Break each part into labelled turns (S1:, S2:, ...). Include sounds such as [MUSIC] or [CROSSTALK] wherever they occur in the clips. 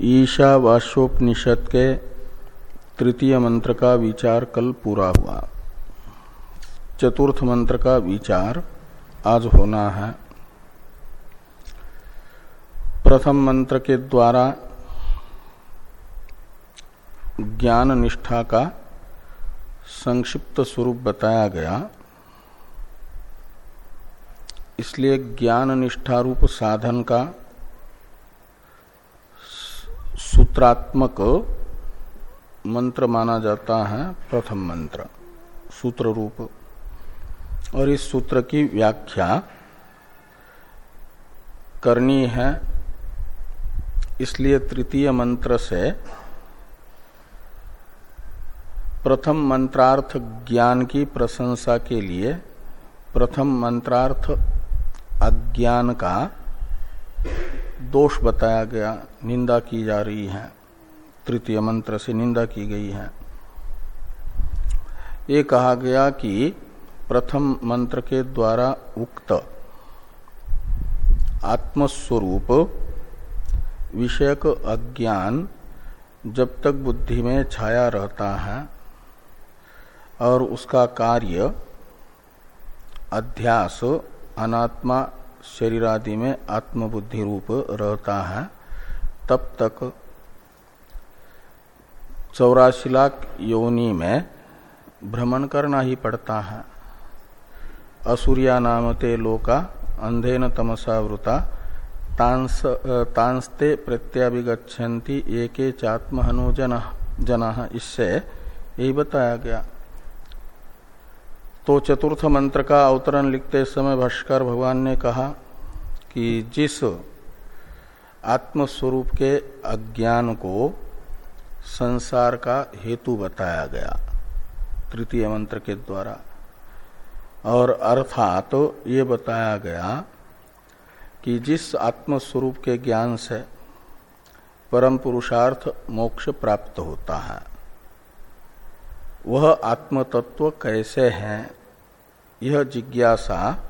S1: ईशावास्योपनिषद के तृतीय मंत्र का विचार कल पूरा हुआ। चतुर्थ मंत्र का विचार आज होना है। प्रथम मंत्र के द्वारा ज्ञान निष्ठा का संक्षिप्त स्वरूप बताया गया। इसलिए ज्ञान निष्ठा रूप साधन का सूत्रात्मक मंत्र माना जाता है, प्रथम मंत्र सूत्र रूप और इस सूत्र की व्याख्या करनी है, इसलिए तृतीय मंत्र से प्रथम मंत्रार्थ ज्ञान की प्रशंसा के लिए प्रथम मंत्रार्थ अज्ञान का दोष बताया गया, निंदा की जा रही है। तृतीय मंत्र से निंदा की गई है। ये कहा गया कि प्रथम मंत्र के द्वारा उक्त आत्मस्वरूप विषयक अज्ञान जब तक बुद्धि में छाया रहता है और उसका कार्य अध्यास, अनात्मा शरीर आदि में आत्मबुद्धि रूप रहता है, तब तक चौरासी लाख योनि में भ्रमण करना ही पड़ता है। असुरिया नामते लोका अंधेन तमसावृता तांस, तांस्ते प्रत्याभिगछन्ति एके चात्महनो जन, जना, इससे यही बताया गया। तो चतुर्थ मंत्र का अवतरण लिखते समय भाष्कर भगवान ने कहा कि जिस आत्मस्वरूप के अज्ञान को संसार का हेतु बताया गया, तृतीय मंत्र के द्वारा, और अर्थात तो ये बताया गया कि जिस आत्मस्वरूप के ज्ञान से परम पुरुषार्थ मोक्ष प्राप्त होता है, वह आत्मतत्व कैसे है? यह जिज्ञासा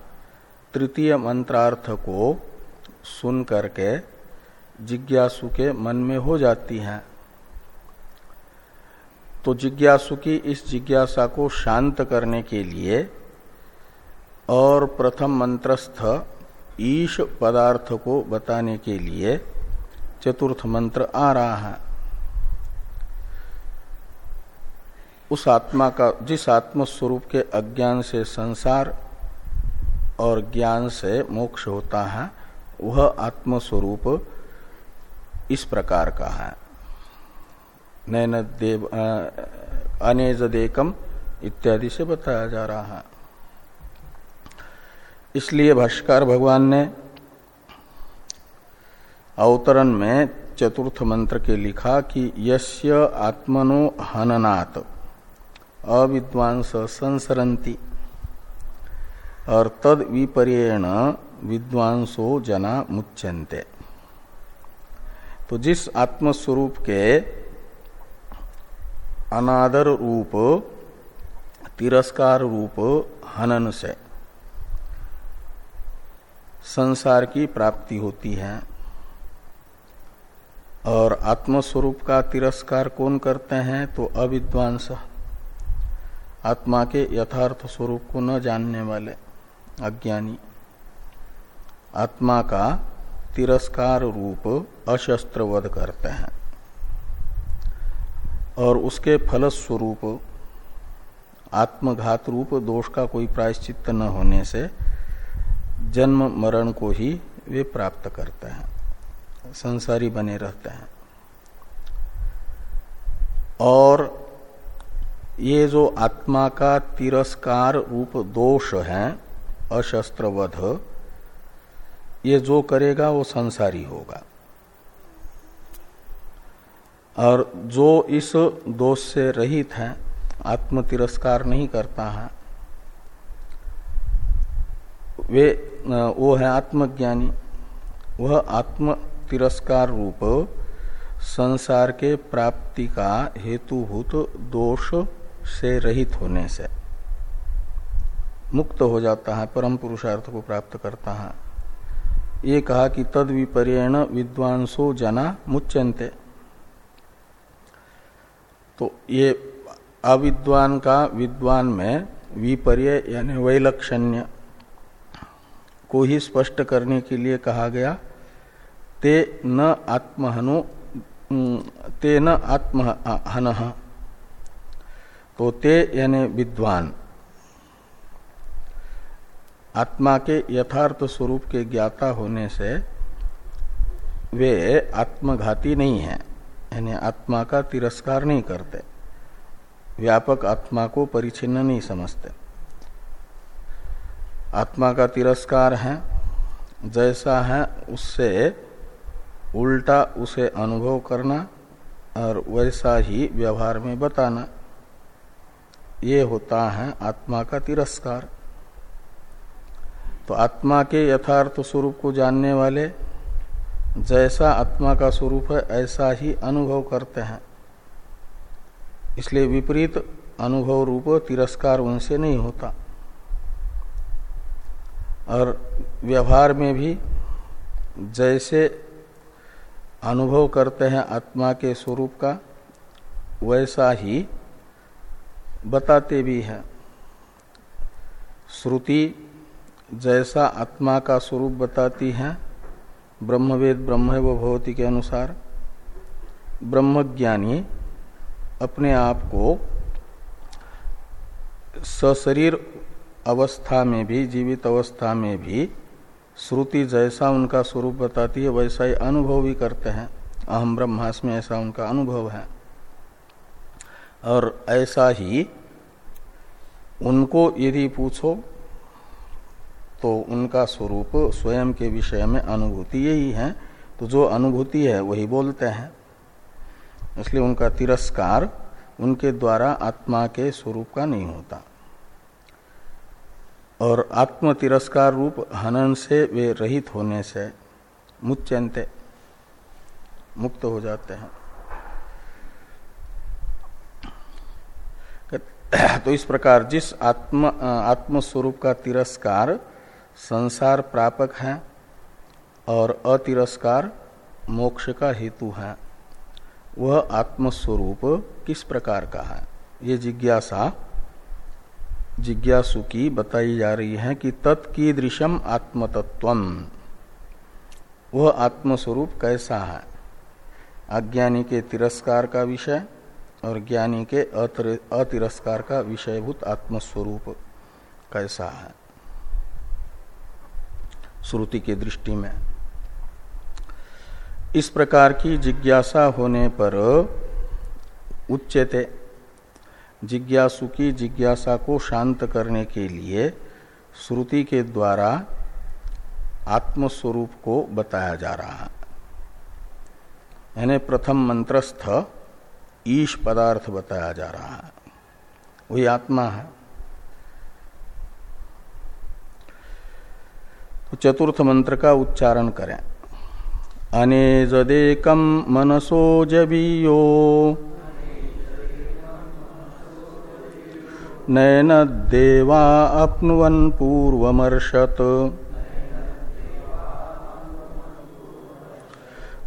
S1: तृतीय मंत्रार्थ को सुन करके जिज्ञासु के मन में हो जाती है। तो जिज्ञासु की इस जिज्ञासा को शांत करने के लिए और प्रथम मंत्रस्थ ईश पदार्थ को बताने के लिए चतुर्थ मंत्र आ रहा है। उस आत्मा का, जिस आत्म स्वरूप के अज्ञान से संसार और ज्ञान से मोक्ष होता है, वह आत्मस्वरूप इस प्रकार का है। नैन देव अनेज देकम इत्यादि से बताया जा रहा है। इसलिए भाष्कर भगवान ने अवतरण में चतुर्थ मंत्र के लिखा कि यस्य आत्मनो हननात्। अविद्वांस संसरंती और तद विपर्यण विद्वांसो जना मुच्यंते तो जिस आत्मस्वरूप के अनादर रूप, तिरस्कार रूप हनन से संसार की प्राप्ति होती है, और आत्मस्वरूप का तिरस्कार कौन करते हैं तो अविद्वांस। आत्मा के यथार्थ स्वरूप को न जानने वाले अज्ञानी। आत्मा का तिरस्कार रूप अशस्त्र वध करते हैं और उसके फलस्वरूप, आत्मघात रूप दोष का कोई प्रायश्चित न होने से जन्म मरण को ही वे प्राप्त करते हैं, संसारी बने रहते हैं। और ये जो आत्मा का तिरस्कार रूप दोष है, अशस्त्रवध, ये जो करेगा वो संसारी होगा। और जो इस दोष से रहित है, आत्म तिरस्कार नहीं करता है, वे, वो है आत्मज्ञानी। वह आत्म तिरस्कार रूप संसार के प्राप्ति का हेतुभूत दोष से रहित होने से मुक्त हो जाता है, परम पुरुषार्थ को प्राप्त करता है। ये कहा कि तद विपर्यण विद्वांसो जना मुच्यंते तो ये अविद्वान का विद्वान में विपर्य यानी वैलक्षण्य को ही स्पष्ट करने के लिए कहा गया, ते न आत्महनो ते न आत्महन तो ते यानी विद्वान। आत्मा के यथार्थ स्वरूप के ज्ञाता होने से वे आत्मघाती नहीं है, यानी आत्मा का तिरस्कार नहीं करते। व्यापक आत्मा को परिचिन्न नहीं समझते। आत्मा का तिरस्कार है, जैसा है उससे उल्टा उसे अनुभव करना और वैसा ही व्यवहार में बताना। ये होता है आत्मा का तिरस्कार। तो आत्मा के यथार्थ स्वरूप को जानने वाले जैसा आत्मा का स्वरूप है, ऐसा ही अनुभव करते हैं। इसलिए विपरीत अनुभव रूप तिरस्कार उनसे नहीं होता। और व्यवहार में भी जैसे अनुभव करते हैं आत्मा के स्वरूप का, वैसा ही बताते भी हैं। श्रुति जैसा आत्मा का स्वरूप बताती है, ब्रह्मवेद ब्रह्म भवती के अनुसार। ब्रह्मज्ञानी अपने आप को सशरीर अवस्था में भी, जीवित अवस्था में भी श्रुति जैसा उनका स्वरूप बताती है, वैसा ही अनुभव भी करते हैं। अहम ब्रह्मास्म ऐसा उनका अनुभव है। और ऐसा ही उनको यदि पूछो तो उनका स्वरूप स्वयं के विषय में अनुभूति यही है। तो जो अनुभूति है, वही बोलते हैं। इसलिए उनका तिरस्कार उनके द्वारा आत्मा के स्वरूप का नहीं होता। और आत्म तिरस्कार रूप हनन से वे रहित होने से मुच्यंते, मुक्त हो जाते हैं। [CLEARS THROAT] तो इस प्रकार जिस आत्म आत्म स्वरूप का तिरस्कार संसार प्रापक है और अतिरस्कार मोक्ष का हेतु है, वह आत्मस्वरूप किस प्रकार का है? ये जिज्ञासा, जिज्ञासु की बताई जा रही है कि तत्कीदृशम आत्मतत्व। वह आत्मस्वरूप कैसा है? अज्ञानी के तिरस्कार का विषय और ज्ञानी के अतिरस्कार का विषयभूत आत्मस्वरूप कैसा है? श्रुति की दृष्टि में। इस प्रकार की जिज्ञासा होने पर उच्चते जिज्ञासु की जिज्ञासा को शांत करने के लिए श्रुति के द्वारा आत्मस्वरूप को बताया जा रहा है। यानी प्रथम मंत्रस्थ ईश पदार्थ बताया जा रहा है। वही आत्मा है। तो चतुर्थ मंत्र का उच्चारण करें। अनेजदेकम मनसो जबीयो नयन देवा अपनुवन पूर्वमर्षत।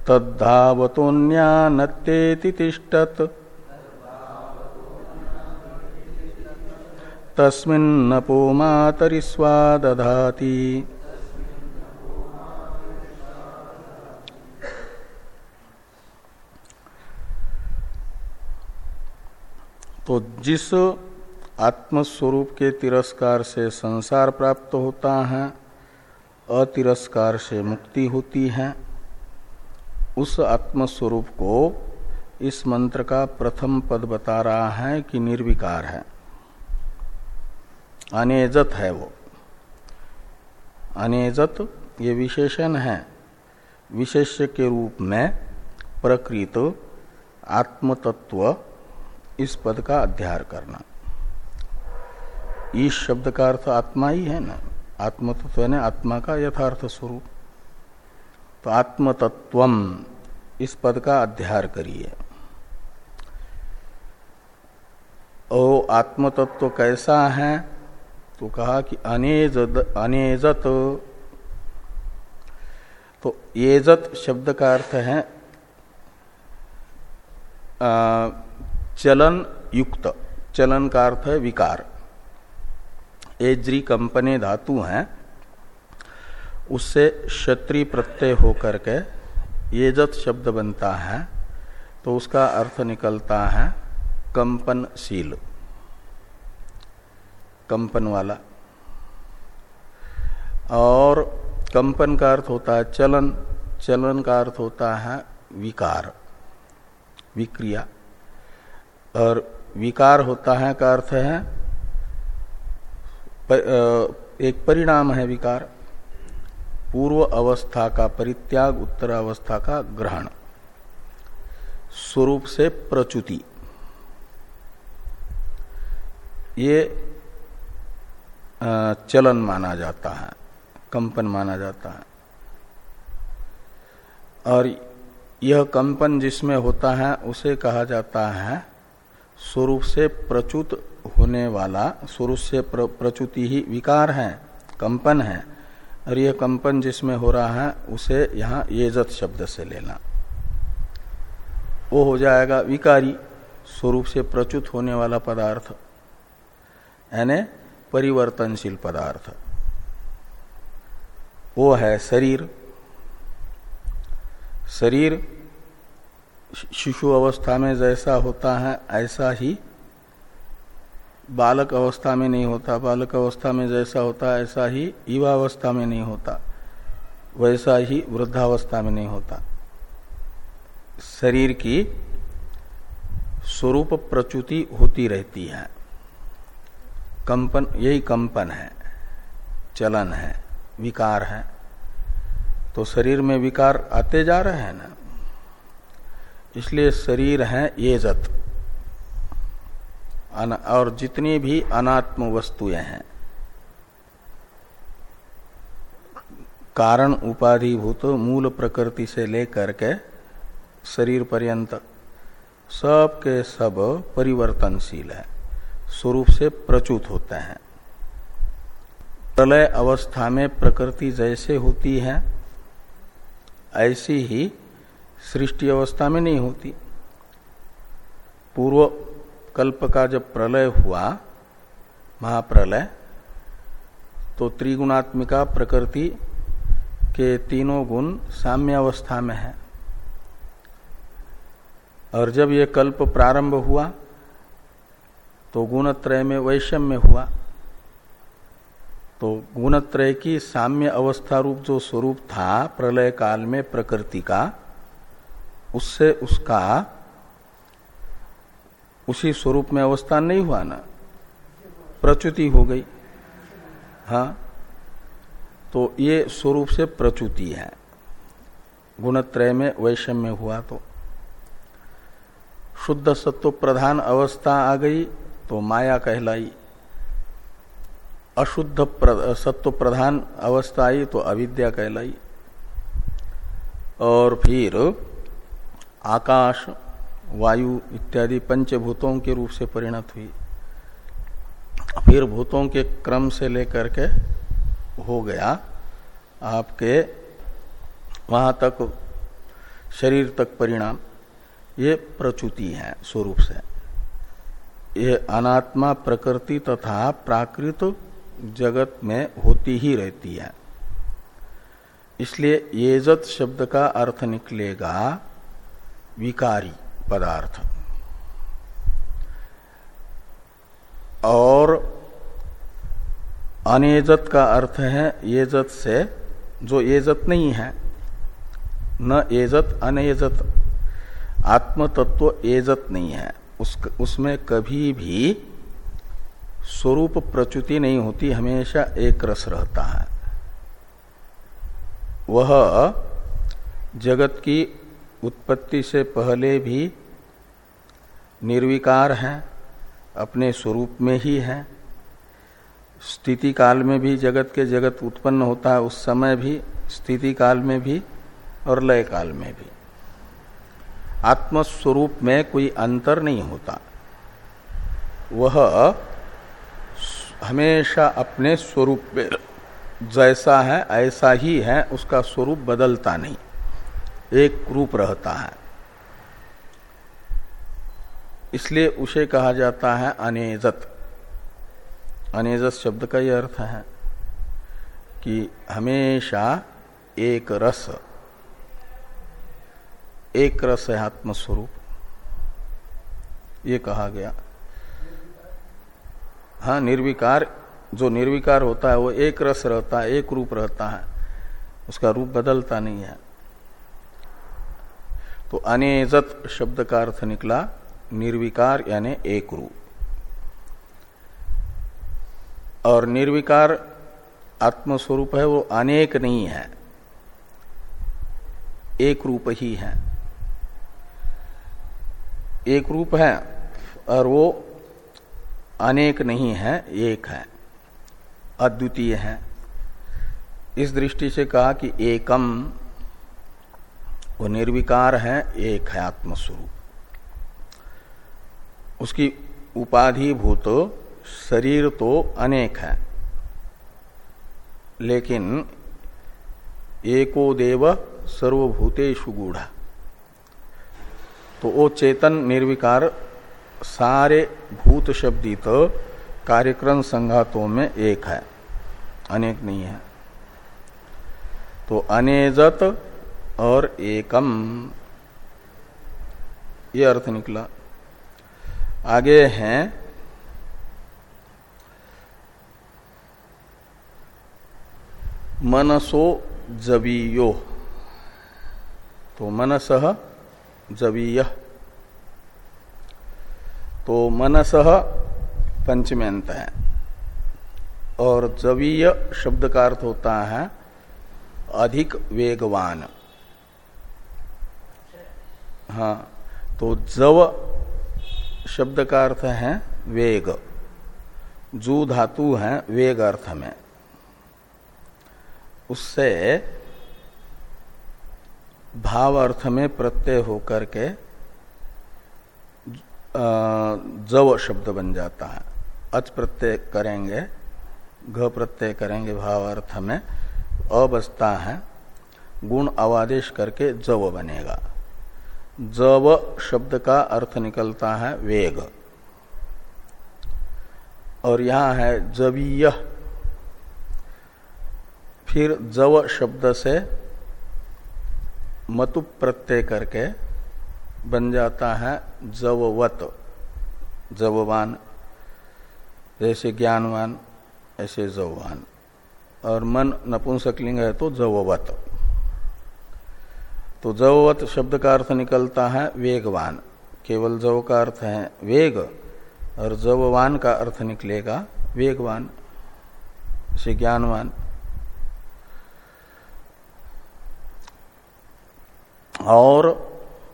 S1: तद्धावतोन्यानत्तेति तिष्ठत्। तस्मिन्नपो मातरिस्वा तो जिस आत्मस्वरूप के तिरस्कार से संसार प्राप्त होता है, अतिरस्कार से मुक्ति होती है उस आत्मस्वरूप को इस मंत्र का प्रथम पद बता रहा है कि निर्विकार है। अनेजत है वो। अनेजत, ये विशेषण है। विशेष्य के रूप में प्रकृत आत्मतत्व इस पद का अध्यार करना। ईश शब्द का अर्थ आत्मा ही है ना? आत्मतत्व ने आत्मा का यथार्थ स्वरूप। तो आत्म तत्वम इस पद का अध्यार करिए। ओ आत्म तत्व कैसा है? तो कहा कि अनेजत अनेजत। तो येजत शब्द का अर्थ है चलन युक्त। चलन का अर्थ है विकार। एज्री कंपनी धातु हैं उससे क्षत्रि प्रत्यय होकर के ये जत शब्द बनता है तो उसका अर्थ निकलता है कंपनशील। कंपन वाला। और कंपन का अर्थ होता है चलन चलन का अर्थ होता है विकार विक्रिया। और विकार होता है का अर्थ है पर, एक परिणाम है विकार। पूर्व अवस्था का परित्याग उत्तर अवस्था का ग्रहण। स्वरूप से प्रचुति ये चलन माना जाता है कंपन माना जाता है। और यह कंपन जिसमें होता है उसे कहा जाता है स्वरूप से प्रचुत होने वाला स्वरूप से प्र, प्रचुति ही विकार है कंपन है। और यह कंपन जिसमें हो रहा है, उसे यहाँ येजत शब्द से लेना। वो हो जाएगा विकारी, स्वरूप से प्रचुत होने वाला पदार्थ, यानी परिवर्तनशील पदार्थ। वो है शरीर। शरीर शिशु अवस्था में जैसा होता है, ऐसा ही बालक अवस्था में नहीं होता, बालक अवस्था में जैसा होता, ऐसा ही युवावस्था में नहीं होता, वैसा ही वृद्धावस्था में नहीं होता। शरीर की स्वरूप प्रचुति होती रहती है। कंपन, यही कंपन है, चलन है, विकार है। तो शरीर में विकार आते जा रहे हैं ना, इसलिए शरीर है ये जत। और जितनी भी अनात्म वस्तुएँ हैं, कारण उपाधिभूत मूल प्रकृति से लेकर के शरीर पर्यंत सब के सब परिवर्तनशील है, स्वरूप से प्रचुत होते हैं। प्रलय अवस्था में प्रकृति जैसे होती है, ऐसी ही सृष्टि अवस्था में नहीं होती। पूर्व कल्प का जब प्रलय हुआ, महाप्रलय तो त्रिगुणात्मिका प्रकृति के तीनों गुण साम्य अवस्था में है। और जब ये कल्प प्रारंभ हुआ तो गुणत्रय में वैषम्य हुआ। तो गुणत्रय की साम्य अवस्था रूप जो स्वरूप था, प्रलय काल में प्रकृति का, उससे उसका उसी स्वरूप में अवस्थान नहीं हुआ ना। प्रच्युति हो गई। हाँ? तो ये स्वरूप से प्रच्युति है। गुणत्रय में, वैषम्य हुआ तो। शुद्ध सत्व प्रधान अवस्था आ गई तो माया कहलाई। अशुद्ध सत्व प्रधान अवस्था आई तो अविद्या कहलाई। और फिर आकाश वायु इत्यादि पंचभूतों के रूप से परिणत हुई। फिर भूतों के क्रम से लेकर के हो गया आपके वहाँ तक शरीर तक परिणाम। ये प्रचुति है, स्वरूप से। ये अनात्मा प्रकृति तथा प्राकृत जगत में होती ही रहती है। इसलिए येजत शब्द का अर्थ निकलेगा विकारी। पदार्थ। और अनेजत का अर्थ है येजत से जो येजत नहीं है, न एजत अनेजत आत्म तत्व एजत नहीं है। उस, उसमें कभी भी स्वरूप प्रच्युति नहीं होती, हमेशा एक रस रहता है। वह जगत की उत्पत्ति से पहले भी निर्विकार है, अपने स्वरूप में ही है। स्थिति काल में भी जगत के जगत उत्पन्न होता है, उस समय भी, स्थिति काल में भी और लय काल में भी। आत्मस्वरूप में कोई अंतर नहीं होता। वह हमेशा अपने स्वरूप में, जैसा है, ऐसा ही है, उसका स्वरूप बदलता नहीं। एक रूप रहता है। इसलिए उसे कहा जाता है अनेजत। अनेजत शब्द का यह अर्थ है कि हमेशा एक रस एक रस है आत्मस्वरूप। ये कहा गया। हाँ निर्विकार, जो निर्विकार होता है वो एक रस रहता है, एक रूप रहता है। उसका रूप बदलता नहीं है। तो अनेजत शब्द का अर्थ निकला निर्विकार यानी एक रूप। और निर्विकार आत्मस्वरूप है, वो अनेक नहीं है। एक रूप ही है। एक रूप है, और वो अनेक नहीं है, एक है। अद्वितीय है। इस दृष्टि से कहा कि एकम, वो निर्विकार है, एक है आत्मस्वरूप। उसकी उपाधिभूत शरीर तो अनेक है। लेकिन एको देव सर्वभूतेषु गूढ़ा। तो वो चेतन निर्विकार सारे भूत शब्दित कार्यक्रम संघातों में एक है, अनेक नहीं है। तो अनेजत और एकम, ये अर्थ निकला। आगे हैं। मनसो जबीयो तो मनस जवीय। तो मनस पंचमे अंत है। और जवीय शब्द का अर्थ होता है अधिक वेगवान। हाँ तो जव शब्द का अर्थ है वेग। जू धातु है, वेग अर्थ में। उससे भाव अर्थ में प्रत्यय होकर के जव शब्द बन जाता है। अच प्रत्यय करेंगे, घ प्रत्यय करेंगे भाव अर्थ में अ बसता है, गुण अवादेश करके जव बनेगा। जव शब्द का अर्थ निकलता है वेग। और यहाँ है जवीय। फिर जव शब्द से मतु प्रत्यय करके बन जाता है जववत। जववान, जैसे ज्ञानवान, ऐसे जववान। और मन नपुंसकलिंग है तो जववत। तो जववत शब्द का अर्थ निकलता है वेगवान। केवल जव का अर्थ है वेग, और जववान का अर्थ निकलेगा वेगवान से ज्ञानवान। और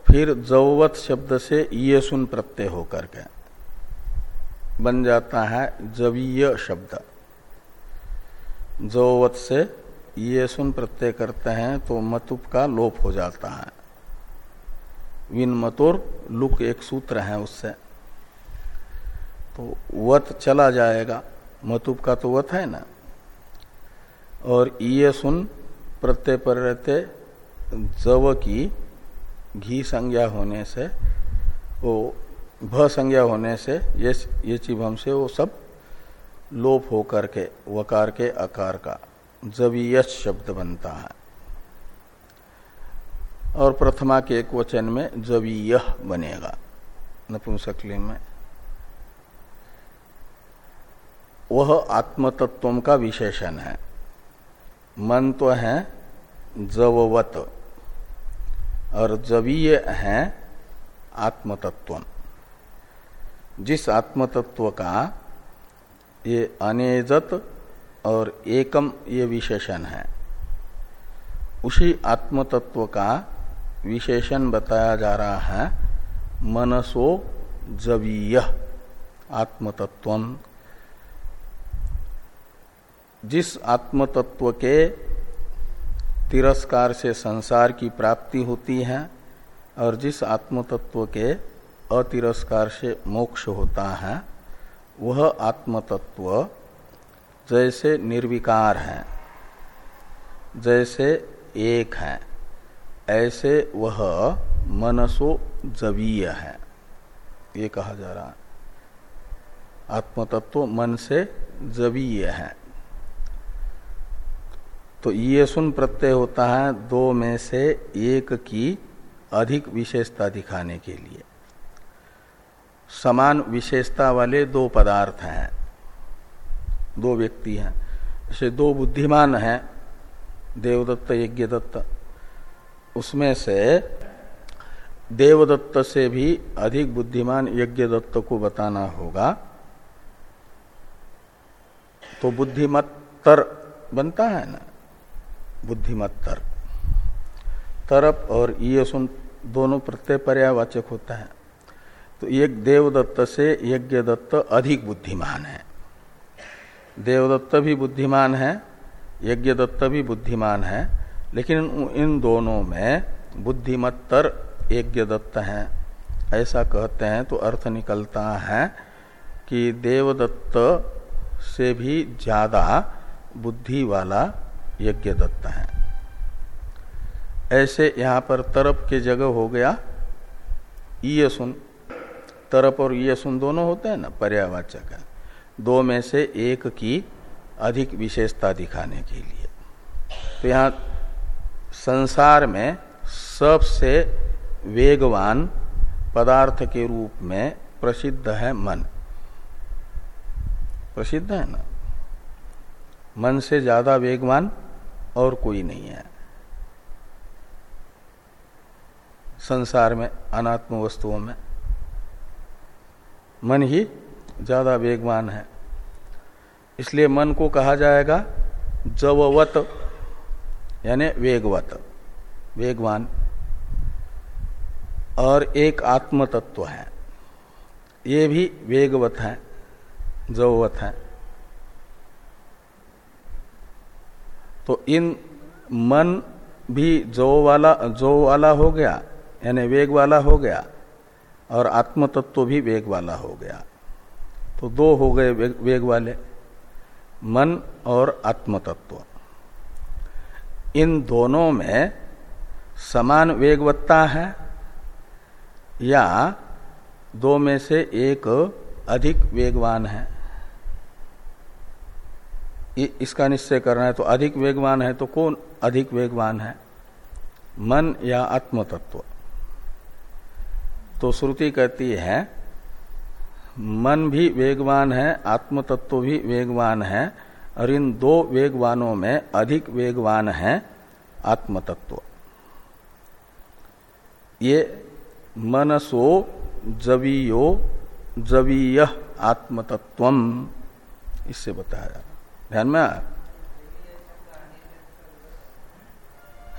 S1: फिर जौवत शब्द से ये सुन प्रत्यय होकर के बन जाता है जवीय शब्द। जौवत से ये सुन प्रत्यय करते हैं तो मतुप का लोप हो जाता है। विन मतोर, लुक एक सूत्र है उससे। तो वत चला जाएगा। मतुप का तो वत है ना? और ये सुन प्रत्यय पर रहते जव की घी संज्ञा होने से, वो भ संज्ञा होने से, ये ये चिभम से वो सब लोप हो करके वकार के आकार का। जवीयस शब्द बनता है। और प्रथमा के एक वचन में जवीय बनेगा। नपुंसकलिंग में। वह आत्मतत्व का विशेषण है। मन तो है जववत, और जवीय है आत्मतत्व। जिस आत्मतत्व का ये अनेजत और एकम ये विशेषण है। उसी आत्मतत्व का विशेषण बताया जा रहा है, मनसो जवीय आत्मतत्व। जिस आत्मतत्व के तिरस्कार से संसार की प्राप्ति होती है और जिस आत्मतत्व के अतिरस्कार से मोक्ष होता है, वह आत्मतत्व जैसे निर्विकार है, जैसे एक है, ऐसे वह मनसो जवीय है। ये कहा जा रहा है। आत्मतत्व मन से जवीय है। तो ये सुन प्रत्यय होता है दो में से एक की अधिक विशेषता दिखाने के लिए। समान विशेषता वाले दो पदार्थ हैं। दो व्यक्ति हैं। जैसे दो बुद्धिमान हैं, देवदत्त यज्ञ दत्त। उसमें से देवदत्त से भी अधिक बुद्धिमान यज्ञ दत्त को बताना होगा। तो बुद्धिमत्तर बनता है ना? बुद्धिमत्तर। तरप और ये सुन दोनों प्रत्यय पर्यावाचक होता है। तो एक देवदत्त से यज्ञ दत्त अधिक बुद्धिमान है। देवदत्त भी बुद्धिमान है यज्ञ दत्त भी बुद्धिमान है, लेकिन इन दोनों में बुद्धिमत्तर यज्ञ दत्त है। ऐसा कहते हैं तो अर्थ निकलता है कि देवदत्त से भी ज़्यादा बुद्धि वाला यज्ञ दत्त है। ऐसे यहाँ पर तरप के जगह हो गया ये सुन तरप और ये सुन दोनों होते हैं ना, पर्यावाचक है। दो में से एक की अधिक विशेषता दिखाने के लिए। तो यहाँ संसार में सबसे वेगवान पदार्थ के रूप में प्रसिद्ध है मन। प्रसिद्ध है ना? मन से ज़्यादा वेगवान और कोई नहीं है। संसार में, अनात्म वस्तुओं में। मन ही ज़्यादा वेगवान है। इसलिए मन को कहा जाएगा जववत, यानी वेगवत, वेगवान। और एक आत्म तत्व है। ये भी वेगवत है, जववत है। तो इन मन भी जो वाला जो वाला हो गया, यानी वेग वाला हो गया, और आत्म तत्व भी वेग वाला हो गया। तो दो हो गए वेग, वेग वाले। मन और आत्मतत्व। इन दोनों में समान वेगवत्ता है या दो में से एक अधिक वेगवान है? इसका निश्चय करना है तो अधिक वेगवान है तो कौन अधिक वेगवान है? मन या आत्मतत्व। तो श्रुति कहती है मन भी वेगवान है आत्म तत्व भी वेगवान है, और इन दो वेगवानों में अधिक वेगवान है आत्म तत्व ये मनसो जवीयो जवीय आत्मतत्व इससे बताया। ध्यान में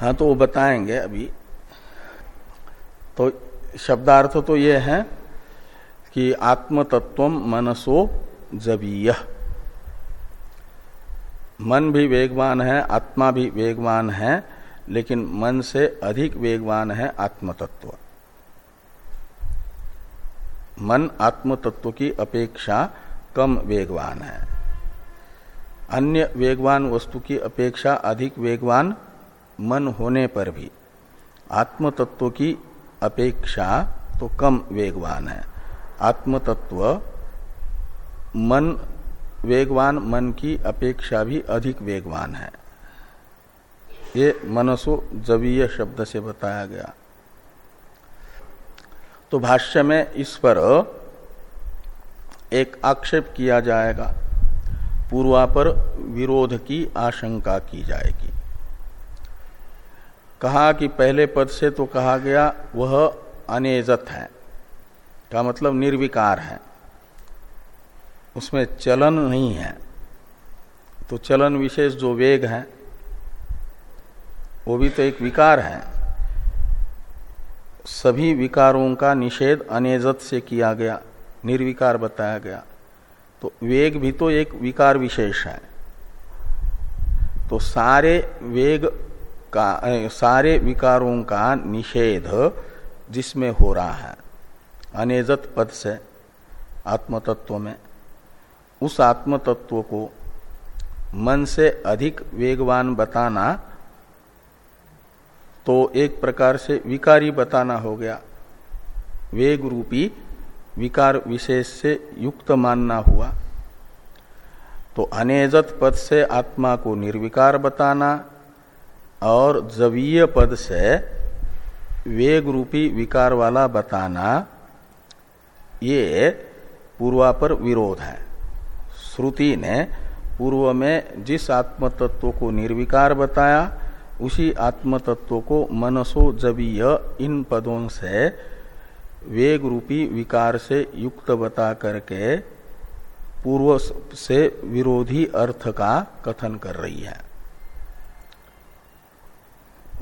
S1: हाँ तो वो बताएँगे अभी। तो शब्दार्थ तो ये है कि आत्मतत्व मनसो जबीय मन भी वेगवान है, आत्मा भी वेगवान है, लेकिन मन से अधिक वेगवान है आत्मतत्व। मन आत्मतत्व की अपेक्षा कम वेगवान है। अन्य वेगवान वस्तु की अपेक्षा अधिक वेगवान मन होने पर भी। आत्मतत्व की अपेक्षा तो कम वेगवान है। आत्म तत्व मन वेगवान, मन की अपेक्षा भी अधिक वेगवान है। ये मनसो जवीय शब्द से बताया गया। तो भाष्य में इस पर एक आक्षेप किया जाएगा। पूर्वापर विरोध की आशंका की जाएगी। कहा कि पहले पद से तो कहा गया, वह अनेजत है। का मतलब निर्विकार है। उसमें चलन नहीं है। तो चलन विशेष जो वेग है, वो भी तो एक विकार है। सभी विकारों का निषेध अनेजत से किया गया, निर्विकार बताया गया। तो वेग भी तो एक विकार विशेष है। तो सारे वेग का, सारे विकारों का निषेध जिसमें हो रहा है। अनेजत पद से आत्मतत्व में, उस आत्मतत्व को मन से अधिक वेगवान बताना तो एक प्रकार से विकारी बताना हो गया। वेग रूपी विकार विशेष से युक्त मानना हुआ। तो अनेजत पद से आत्मा को निर्विकार बताना और जवीय पद से वेग रूपी विकार वाला बताना ये पूर्वा पर विरोध है। श्रुति ने पूर्व में जिस आत्म तत्व को निर्विकार बताया, उसी आत्म तत्व को मनसो जबीय इन पदों से वेग रूपी विकार से युक्त बता करके पूर्व से विरोधी अर्थ का कथन कर रही है।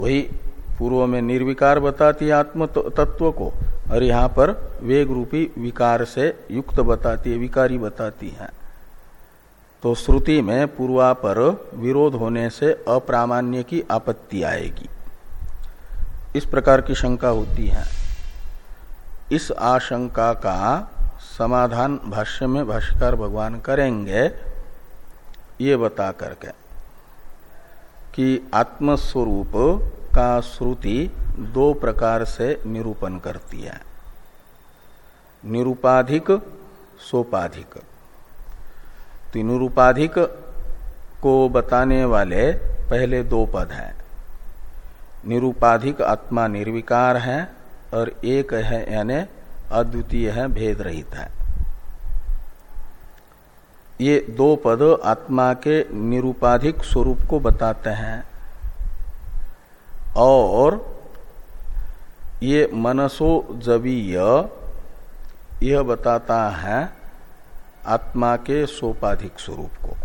S1: वही पूर्व में निर्विकार बताती है आत्म तत्व को, और यहाँ पर वेग रूपी विकार से युक्त बताती है, विकारी बताती है। तो श्रुति में पूर्वा पर विरोध होने से अप्रामाण्य की आपत्ति आएगी। इस प्रकार की शंका होती है। इस आशंका का समाधान भाष्य में भाष्यकार भगवान करेंगे, ये बता करके कि आत्मस्वरूप का श्रुति दो प्रकार से निरूपण करती है। निरूपाधिक, सोपाधिक। तो निरूपाधिक को बताने वाले पहले दो पद हैं। निरूपाधिक आत्मा निर्विकार है और एक है यानी अद्वितीय है, भेद रहित है। ये दो पद आत्मा के निरूपाधिक स्वरूप को बताते हैं। और ये मनसो जवीय, यह बताता है आत्मा के सोपाधिक स्वरूप को।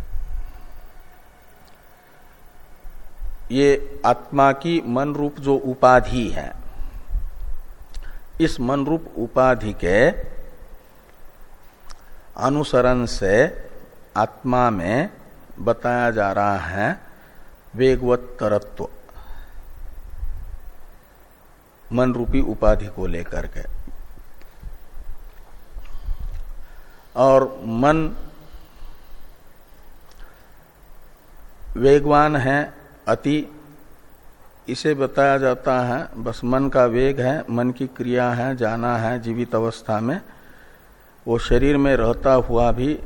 S1: ये आत्मा की मन रूप जो उपाधि है, इस मन रूप उपाधि के अनुसरण से आत्मा में बताया जा रहा है वेगवत तरत्व मन रूपी उपाधि को लेकर के। और मन वेगवान है, अति, इसे बताया जाता है, बस मन का वेग है, मन की क्रिया है, जाना है, जीवित अवस्था में, वो शरीर में रहता हुआ भी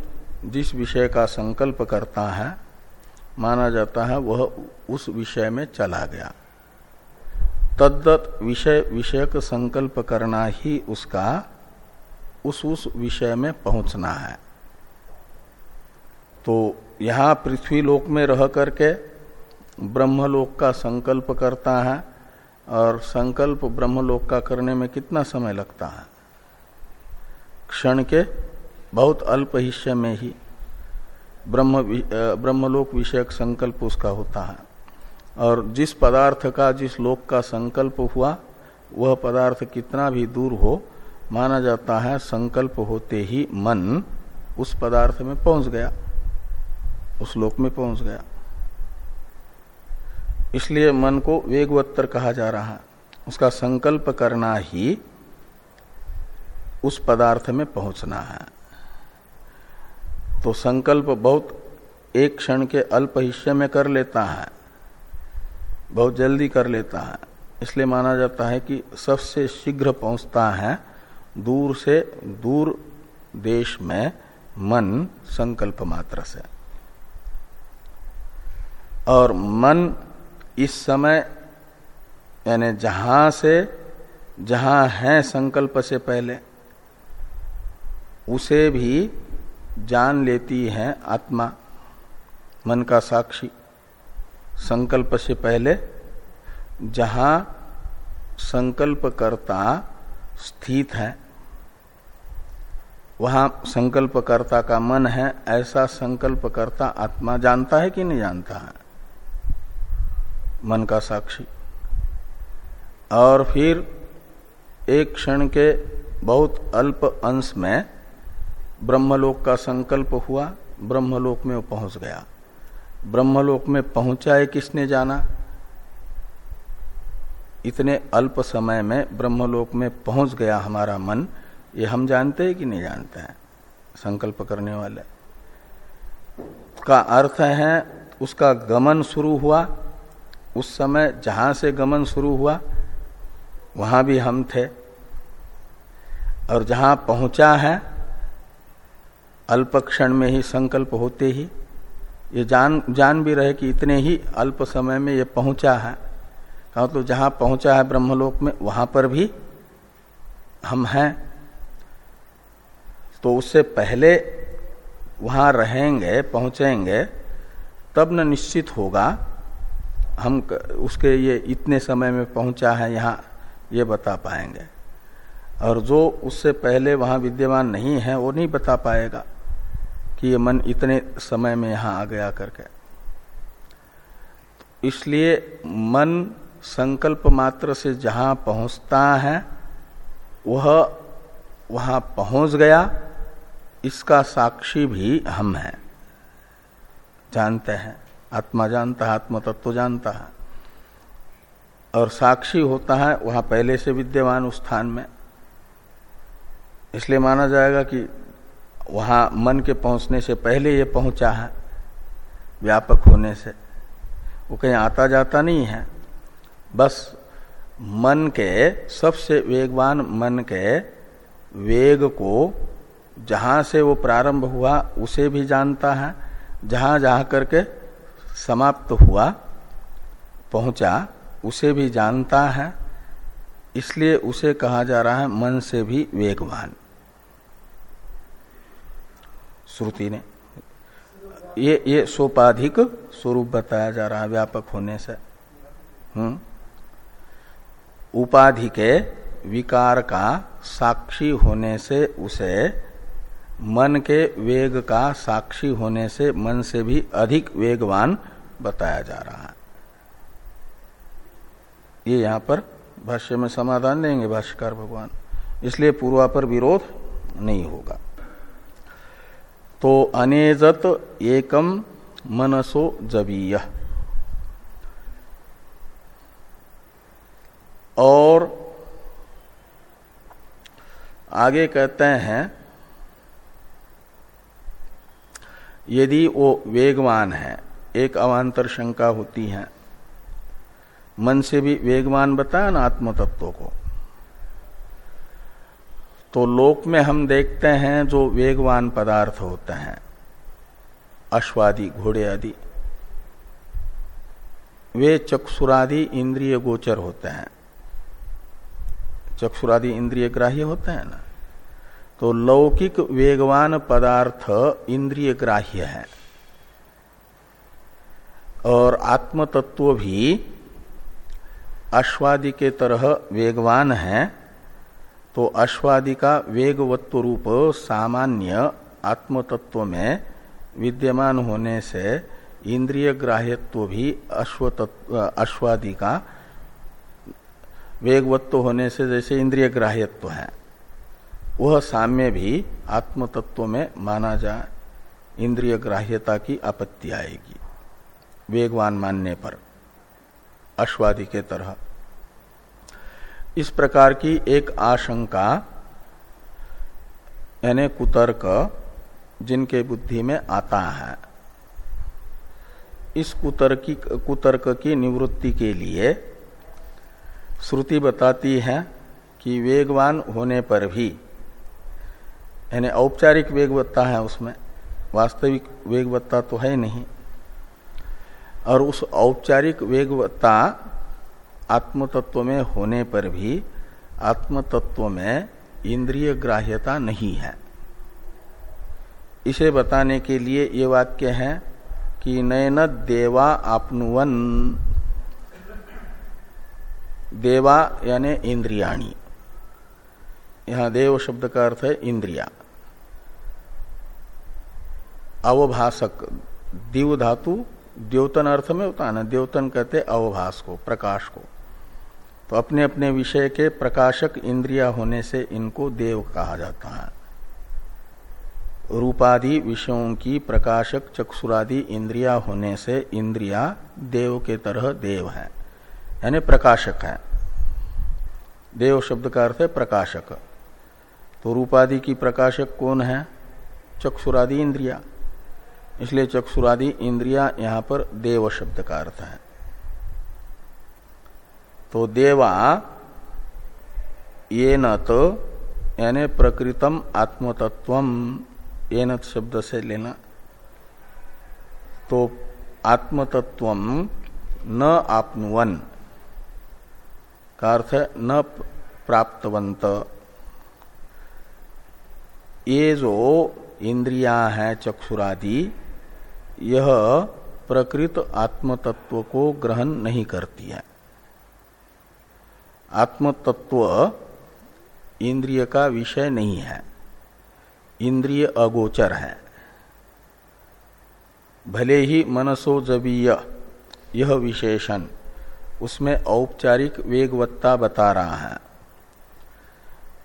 S1: जिस विषय का संकल्प करता है, माना जाता है वह उस विषय में चला गया। तद्दत विषय, विषयक संकल्प करना ही उसका उस उस विषय में पहुँचना है। तो यहाँ पृथ्वी लोक में रह करके ब्रह्मलोक का संकल्प करता है और संकल्प ब्रह्मलोक का करने में कितना समय लगता है? क्षण के बहुत अल्प हिस्से में ही ब्रह्म ब्रह्मलोक विषयक संकल्प उसका होता है। और जिस पदार्थ का, जिस लोक का संकल्प हुआ, वह पदार्थ कितना भी दूर हो, माना जाता है संकल्प होते ही मन उस पदार्थ में पहुँच गया, उस लोक में पहुँच गया। इसलिए मन को वेगवत्तर कहा जा रहा है। उसका संकल्प करना ही उस पदार्थ में पहुँचना है। तो संकल्प बहुत एक क्षण के अल्प हिस्से में कर लेता है। बहुत जल्दी कर लेता है। इसलिए माना जाता है कि सबसे शीघ्र पहुँचता है दूर से दूर देश में मन संकल्प मात्र से। और मन इस समय, यानी जहाँ से, जहाँ है संकल्प से पहले, उसे भी जान लेती है आत्मा, मन का साक्षी। संकल्प से पहले, जहाँ संकल्प करता स्थित है, वहाँ संकल्पकर्ता का मन है, ऐसा संकल्पकर्ता आत्मा जानता है कि नहीं जानता है? मन का साक्षी। और फिर एक क्षण के बहुत अल्प अंश में ब्रह्मलोक का संकल्प हुआ, ब्रह्मलोक में वो पहुँच गया। ब्रह्मलोक में पहुँचा है किसने जाना? इतने अल्प समय में ब्रह्मलोक में पहुँच गया हमारा मन। ये हम जानते हैं कि नहीं जानते हैं? संकल्प करने वाले। का अर्थ है, उसका गमन शुरू हुआ। उस समय जहाँ से गमन शुरू हुआ, वहाँ भी हम थे। और जहाँ पहुँचा है, अल्प क्षण में ही संकल्प होते ही ये जान जान भी रहे कि इतने ही अल्प समय में ये पहुँचा है। कहा तो जहाँ पहुँचा है ब्रह्मलोक में, वहाँ पर भी हम हैं। तो उससे पहले वहाँ रहेंगे, पहुँचेंगे, तब न निश्चित होगा हम उसके ये इतने समय में पहुँचा है, यहाँ ये बता पाएँगे। और जो उससे पहले वहाँ विद्यमान नहीं है, वो नहीं बता पाएगा। कि ये मन इतने समय में यहाँ आ गया करके। इसलिए मन संकल्प मात्र से जहाँ पहुँचता है, वह वहाँ पहुँच गया, इसका साक्षी भी हम हैं। जानते हैं। आत्मा जानता है आत्म तत्व जानता है। और साक्षी होता है वहाँ पहले से विद्यमान उस स्थान में। इसलिए माना जाएगा कि वहाँ मन के पहुँचने से पहले ये पहुँचा है, व्यापक होने से। वो कहीं आता जाता नहीं है। बस मन के, सबसे वेगवान मन के वेग को जहाँ से वो प्रारंभ हुआ, उसे भी जानता है। जहाँ जहाँ करके समाप्त हुआ, पहुँचा, उसे भी जानता है। इसलिए उसे कहा जा रहा है, मन से भी वेगवान। श्रुति ने। ये ये सोपाधिक स्वरूप बताया जा रहा है व्यापक होने से। हम्म। उपाधि के विकार का साक्षी होने से उसे मन के वेग का साक्षी होने से मन से भी अधिक वेगवान बताया जा रहा है। ये यहाँ पर भाष्य में समाधान देंगे भाष्यकार भगवान। इसलिए पूर्वा पर विरोध नहीं होगा। तो अनेजत एकम मनसो जबीय। और आगे कहते हैं, यदि वो वेगवान है, एक अवान्तर शंका होती है। मन से भी वेगवान बताया ना आत्म तत्व को। तो लोक में हम देखते हैं जो वेगवान पदार्थ होते हैं। अश्वादि, घोड़े आदि। वे चक्षुरादि इंद्रिय गोचर होते हैं। चक्षुरादि इंद्रिय ग्राह्य होते हैं ना? तो लौकिक वेगवान पदार्थ इंद्रिय ग्राह्य है। और आत्म तत्व भी अश्वादि के तरह वेगवान है। तो अश्वादि का वेगवत्व रूप सामान्य आत्मतत्व में विद्यमान होने से इंद्रिय ग्राह्यत्व भी अश्वादि का वेगवत्व होने से जैसे इंद्रिय ग्राह्यत्व है। वह साम्य भी आत्मतत्व में माना जाए इंद्रिय ग्राह्यता की आपत्ति आएगी, वेगवान मानने पर, अश्वादि के तरह। इस प्रकार की एक आशंका, यानी कुतर्क, जिनके बुद्धि में आता है। इस कुतर्की, कुतर्क की निवृत्ति के लिए श्रुति बताती है कि वेगवान होने पर भी, यानी औपचारिक वेगवत्ता है उसमें, वास्तविक वेगवत्ता तो है नहीं, और उस औपचारिक वेगवत्ता आत्म तत्व में होने पर भी आत्म तत्व में इंद्रिय ग्राह्यता नहीं है। इसे बताने के लिए ये वाक्य है कि नयन देवा आपनुवन। देवा यानी इंद्रियाणी। यहाँ देव शब्द का अर्थ है इंद्रिया। अवभाषक दिव धातु द्योतन अर्थ में होता है ना, द्योतन कहते अवभाष को, प्रकाश को। तो अपने अपने विषय के प्रकाशक इंद्रिया होने से इनको देव कहा जाता है। रूपादि विषयों की प्रकाशक चक्षुरादि इंद्रिया होने से इंद्रिया देव के तरह देव है, यानी प्रकाशक है। देव शब्द का अर्थ है प्रकाशक। तो रूपादि की प्रकाशक कौन है? चक्षुरादि इंद्रिया। इसलिए चक्षुरादि इंद्रिया यहाँ पर देव शब्द का अर्थ है। तो देवा, ये न तो यानी प्रकृतम आत्मतत्व ये न शब्द से लेना। तो आत्मतत्व न आपनुवन, का अर्थ है न प्राप्तवंत ये जो इंद्रिया है, चक्षुरादि, यह प्रकृत आत्मतत्व को ग्रहण नहीं करती है। आत्मतत्व इंद्रिय का विषय नहीं है। इंद्रिय अगोचर है। भले ही मनसो जबीय, यह विशेषण उसमें औपचारिक वेगवत्ता बता रहा है।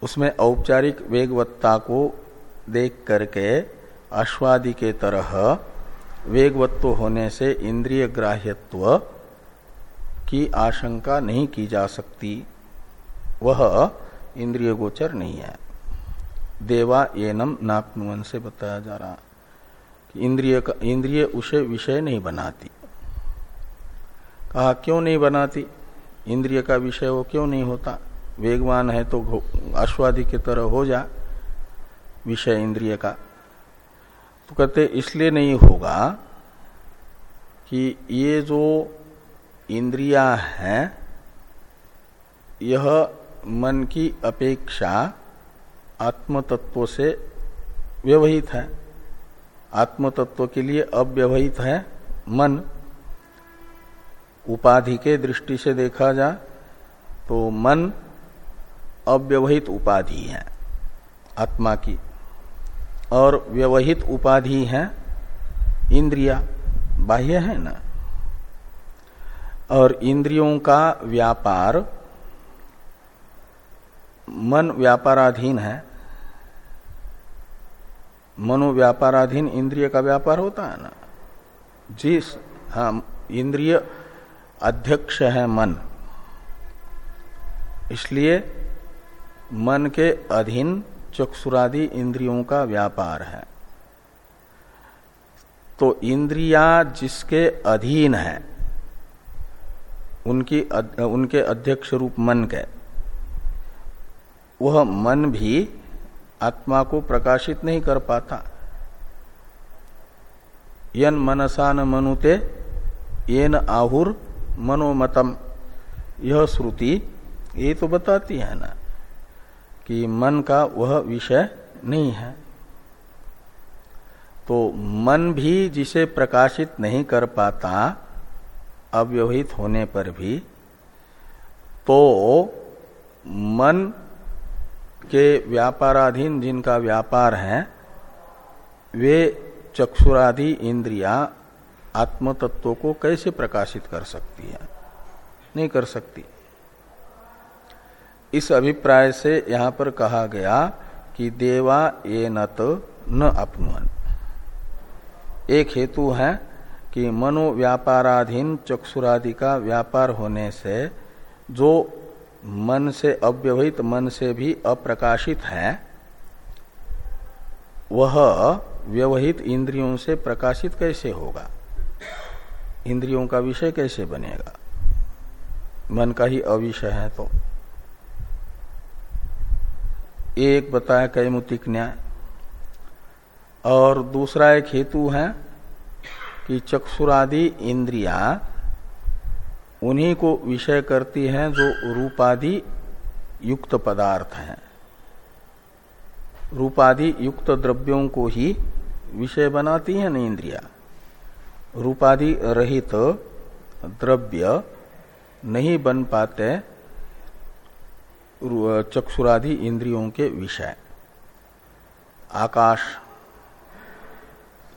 S1: उसमें औपचारिक वेगवत्ता को देख करके अश्वादि के तरह वेगवत्व होने से इंद्रिय ग्राह्यत्व की आशंका नहीं की जा सकती। वह इंद्रिय गोचर नहीं है। देवा एनम नापनुवन से बताया जा रहा कि इंद्रिय का इंद्रिय उसे विषय नहीं बनाती। कहा, क्यों नहीं बनाती? इंद्रिय का विषय वो क्यों नहीं होता? वेगवान है तो अश्वादि की तरह हो जा विषय इंद्रिय का। तो कहते, इसलिए नहीं होगा कि ये जो इंद्रिया हैं, यह मन की अपेक्षा आत्मतत्व से व्यवहित है। आत्मतत्व के लिए अव्यवहित है मन। उपाधि के दृष्टि से देखा जा तो मन अव्यवहित उपाधि है, आत्मा की। और व्यवहित उपाधि है इंद्रिया, बाह्य है ना? और इंद्रियों का व्यापार मन व्यापाराधीन है मनो व्यापाराधीन इंद्रिय का व्यापार होता है ना। जिस हाँ इंद्रिय अध्यक्ष है मन। इसलिए मन के अधीन चक्षुरादि इंद्रियों का व्यापार है। तो इंद्रिया जिसके अधीन है उनकी अध, उनके अध्यक्ष रूप मन के। वह मन भी आत्मा को प्रकाशित नहीं कर पाता। यन मनसा न मनुते, येन आहुर मनोमतम। यह श्रुति ये तो बताती है ना कि मन का वह विषय नहीं है। तो मन भी जिसे प्रकाशित नहीं कर पाता, अव्यवहित होने पर भी तो मन के व्यापाराधीन जिनका व्यापार है, वे चक्षुरादि इंद्रिया आत्म तत्व को कैसे प्रकाशित कर सकती है? नहीं कर सकती। इस अभिप्राय से यहाँ पर कहा गया कि देवा ये न अपनुअन एक हेतु है कि मनो व्यापाराधीन चक्षुरादि का व्यापार होने से जो मन से अव्यवहित, मन से भी अप्रकाशित है, वह व्यवहित इंद्रियों से प्रकाशित कैसे होगा? इंद्रियों का विषय कैसे बनेगा? मन का ही अविषय है तो। एक बताया कैमुतिक न्याय और दूसरा एक हेतु है कि चक्षुरादि इंद्रिया उन्हीं को विषय करती हैं जो रूपादि युक्त पदार्थ हैं। रूपादि युक्त द्रव्यों को ही विषय बनाती हैं न इंद्रिया रूपादि रहित द्रव्य नहीं बन पाते चक्षुरादि इंद्रियों के विषय। आकाश,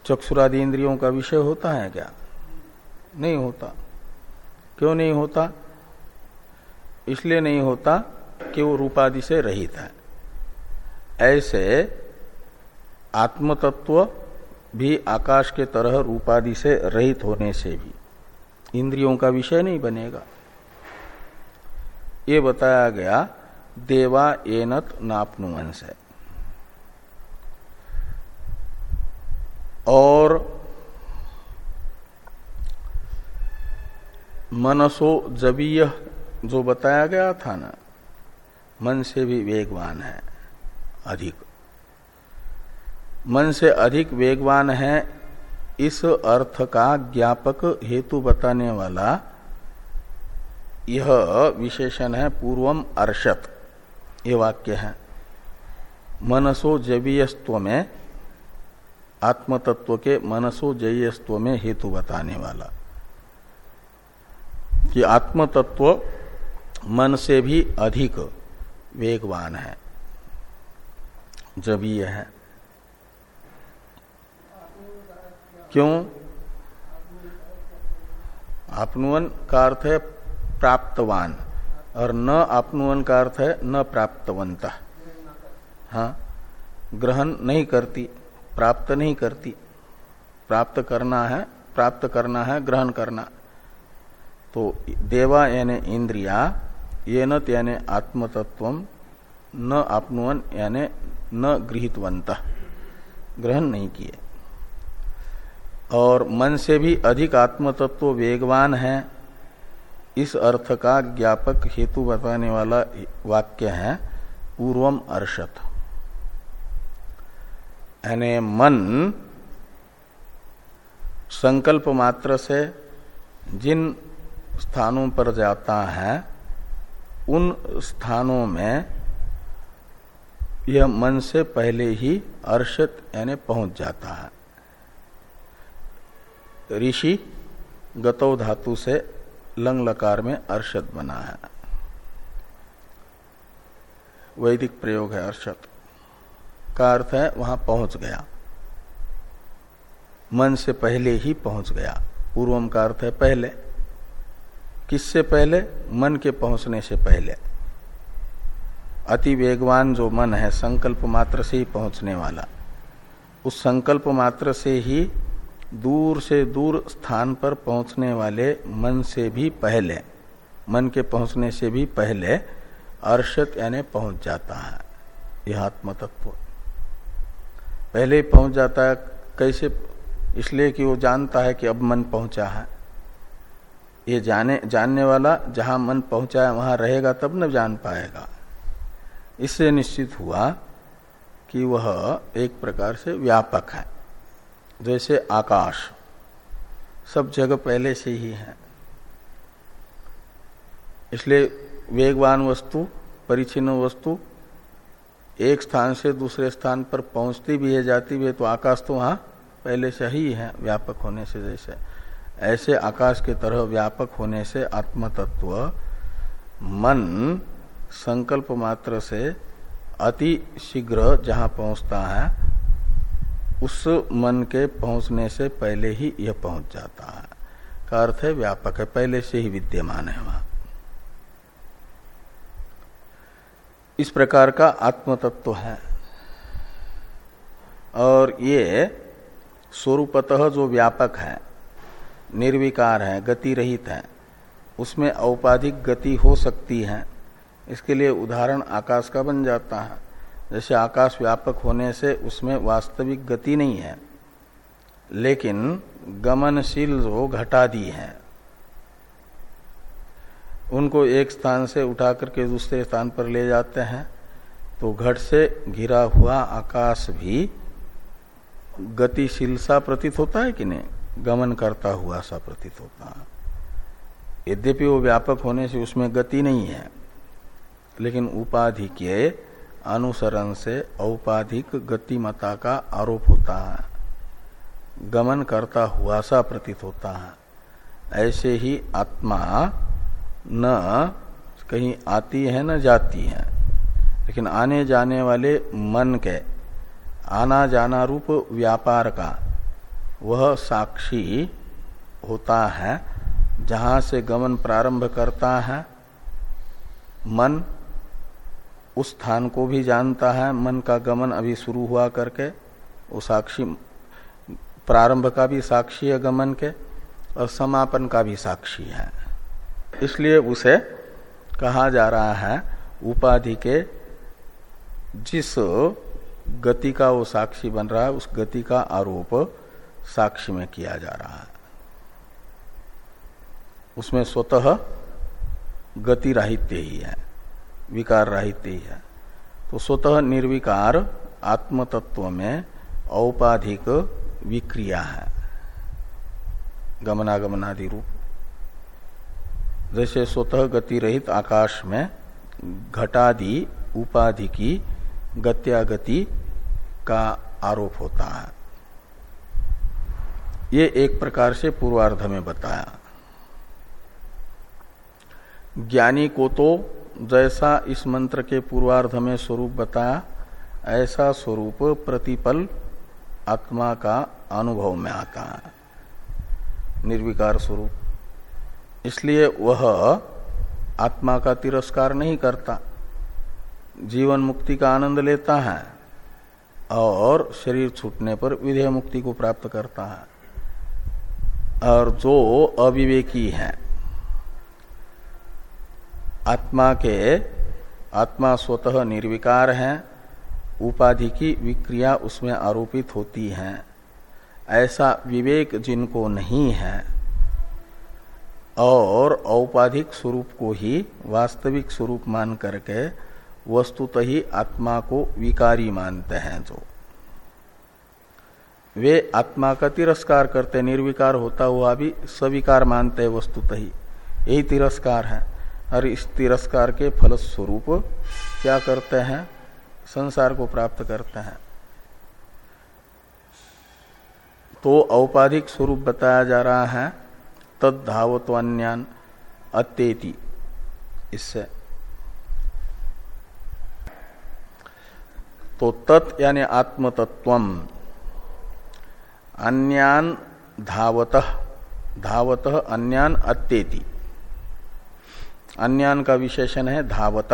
S1: चक्षुरादि इंद्रियों का विषय होता है क्या? नहीं होता। क्यों नहीं होता? इसलिए नहीं होता कि वो रूपादि से रहित है। ऐसे आत्मतत्व भी आकाश के तरह रूपादि से रहित होने से भी इंद्रियों का विषय नहीं बनेगा। ये बताया गया, देवा एनत नापनुवंश है। और मनसो जबीय, जो बताया गया था ना, मन से भी वेगवान है, अधिक। मन से अधिक वेगवान है इस अर्थ का ज्ञापक हेतु बताने वाला, यह विशेषण है पूर्वम अर्षत, ये वाक्य है। मनसो जवीयस्व में, आत्मतत्व के मनसो जयस्व में हेतु बताने वाला। कि आत्मतत्व मन से भी अधिक वेगवान है, जबीय है। क्यों? आपनुवन का अर्थ है प्राप्तवान, और न आपनुवन का अर्थ है न प्राप्तवंत। हाँ ग्रहण नहीं करती, प्राप्त नहीं करती। प्राप्त करना है, प्राप्त करना है, ग्रहण करना। तो देवा यानी इंद्रिया ये न आत्मतत्व, न आपनुवन यानी न गृहितवंत ग्रहण नहीं किए। और मन से भी अधिक आत्मतत्व वेगवान है, इस अर्थ का ज्ञापक हेतु बताने वाला वाक्य है, पूर्वम अर्षत। यानी मन संकल्प मात्र से जिन स्थानों पर जाता है, उन स्थानों में यह मन से पहले ही अर्षत, यानी पहुँच जाता है। ऋषि गतौ धातु से लंग लकार में अर्षद बना है। वैदिक प्रयोग है अर्षद का अर्थ है, वहाँ पहुँच गया। मन से पहले ही पहुँच गया। पूर्वम का अर्थ है पहले। किससे पहले? मन के पहुँचने से पहले। अति वेगवान जो मन है, संकल्प मात्र से ही पहुँचने वाला। उस संकल्प मात्र से ही दूर से दूर स्थान पर पहुँचने वाले मन से भी पहले, मन के पहुँचने से भी पहले अर्षत यानी पहुँच जाता है। यह आत्म तत्व पहले पहुँच जाता है, कैसे? इसलिए कि वो जानता है कि अब मन पहुँचा है। ये जाने, जानने वाला जहाँ मन पहुँचा है वहाँ रहेगा, तब न जान पाएगा। इससे निश्चित हुआ कि वह एक प्रकार से व्यापक है। जैसे आकाश, सब जगह पहले से ही है। इसलिए वेगवान वस्तु, परिचिन वस्तु, एक स्थान से दूसरे स्थान पर पहुँचती भी है, जाती भी है तो आकाश तो वहाँ पहले से ही है, व्यापक होने से जैसे। ऐसे आकाश के तरह व्यापक होने से आत्म तत्व मन संकल्प मात्र से अति शीघ्र जहाँ पहुँचता है, उस मन के पहुँचने से पहले ही यह पहुँच जाता है। का अर्थ है व्यापक है, पहले से ही विद्यमान है वहाँ। इस प्रकार का आत्म तत्व है। और ये स्वरूपतः जो व्यापक है निर्विकार है गति रहित है। उसमें औपाधिक गति हो सकती है। इसके लिए उदाहरण आकाश का बन जाता है। जैसे आकाश व्यापक होने से उसमें वास्तविक गति नहीं है। लेकिन गमनशील जो घटादी है। उनको एक स्थान से उठा करके दूसरे स्थान पर ले जाते हैं। तो घट से घिरा हुआ आकाश भी गतिशील सा प्रतीत होता है कि नहीं? गमन करता हुआ सा प्रतीत होता है। यद्यपि वो व्यापक होने से उसमें गति नहीं है, लेकिन उपाधि के अनुसरण से औपाधिक गतिमता का आरोप होता है। गमन करता हुआ सा प्रतीत होता है। ऐसे ही आत्मा न कहीं आती है, न जाती है। लेकिन आने जाने वाले मन के आना जाना रूप व्यापार का वह साक्षी होता है, जहाँ से गमन प्रारंभ करता है। मन उस स्थान को भी जानता है, मन का गमन अभी शुरू हुआ करके, वो साक्षी, प्रारंभ का भी साक्षी है गमन के, और समापन का भी साक्षी है। इसलिए उसे कहा जा रहा है, उपाधि के जिस गति का वो साक्षी बन रहा है, उस गति का आरोप साक्षी में किया जा रहा है। उसमें स्वतः गति राहित्य ही है, विकार राहित्य ही है। तो स्वतः निर्विकार आत्मतत्व में औपाधिक विक्रिया है। गमनागमनादि रूप। जैसे स्वतः गति रहित आकाश में घटादि उपाधि की गत्यागति का आरोप होता है। ये एक प्रकार से पूर्वार्ध में बताया। ज्ञानी को तो जैसा इस मंत्र के पूर्वार्ध में स्वरूप बताया, ऐसा स्वरूप प्रतिपल आत्मा का अनुभव में आता है। निर्विकार स्वरूप। इसलिए वह आत्मा का तिरस्कार नहीं करता। जीवन मुक्ति का आनंद लेता है और शरीर छूटने पर विधेय मुक्ति को प्राप्त करता है। और जो अविवेकी है। आत्मा के, आत्मा स्वतः निर्विकार है, उपाधि की विक्रिया उसमें आरोपित होती है। ऐसा विवेक जिनको नहीं है, और औपाधिक स्वरूप को ही वास्तविक स्वरूप मान करके वस्तुत ही आत्मा को विकारी मानते हैं जो। वे आत्मा का तिरस्कार करते निर्विकार होता हुआ भी सविकार मानते वस्तुत यही तिरस्कार है। और इस तिरस्कार के फलस्वरूप क्या करते हैं? संसार को प्राप्त करते हैं। तो औपाधिक स्वरूप बताया जा रहा है। तद धावत्वान्यान अत्येति। इससे। तो तत् यानी आत्मतत्वम। अन्यान धावत धावत अन्यान अत्येति। अन्यान का विशेषण है धावत।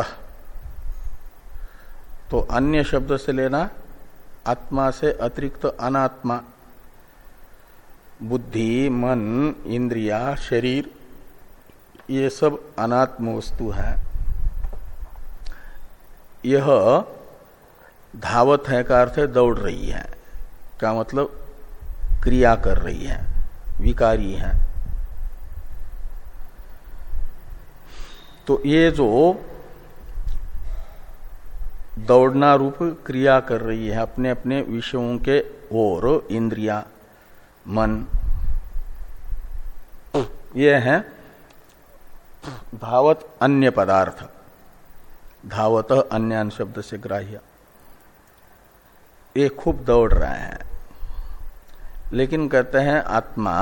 S1: तो अन्य शब्द से लेना, आत्मा से अतिरिक्त अनात्मा। बुद्धि, मन, इंद्रिया, शरीर, ये सब अनात्म वस्तु है। यह धावत है का अर्थ है दौड़ रही है। क्या मतलब? क्रिया कर रही है, विकारी है। तो ये जो दौड़ना रूप क्रिया कर रही है अपने अपने विषयों के ओर, इंद्रिया, मन, ये है धावत अन्य पदार्थ। धावत अन्य शब्द से ग्राह्य। ये खूब दौड़ रहे हैं। लेकिन कहते हैं आत्मा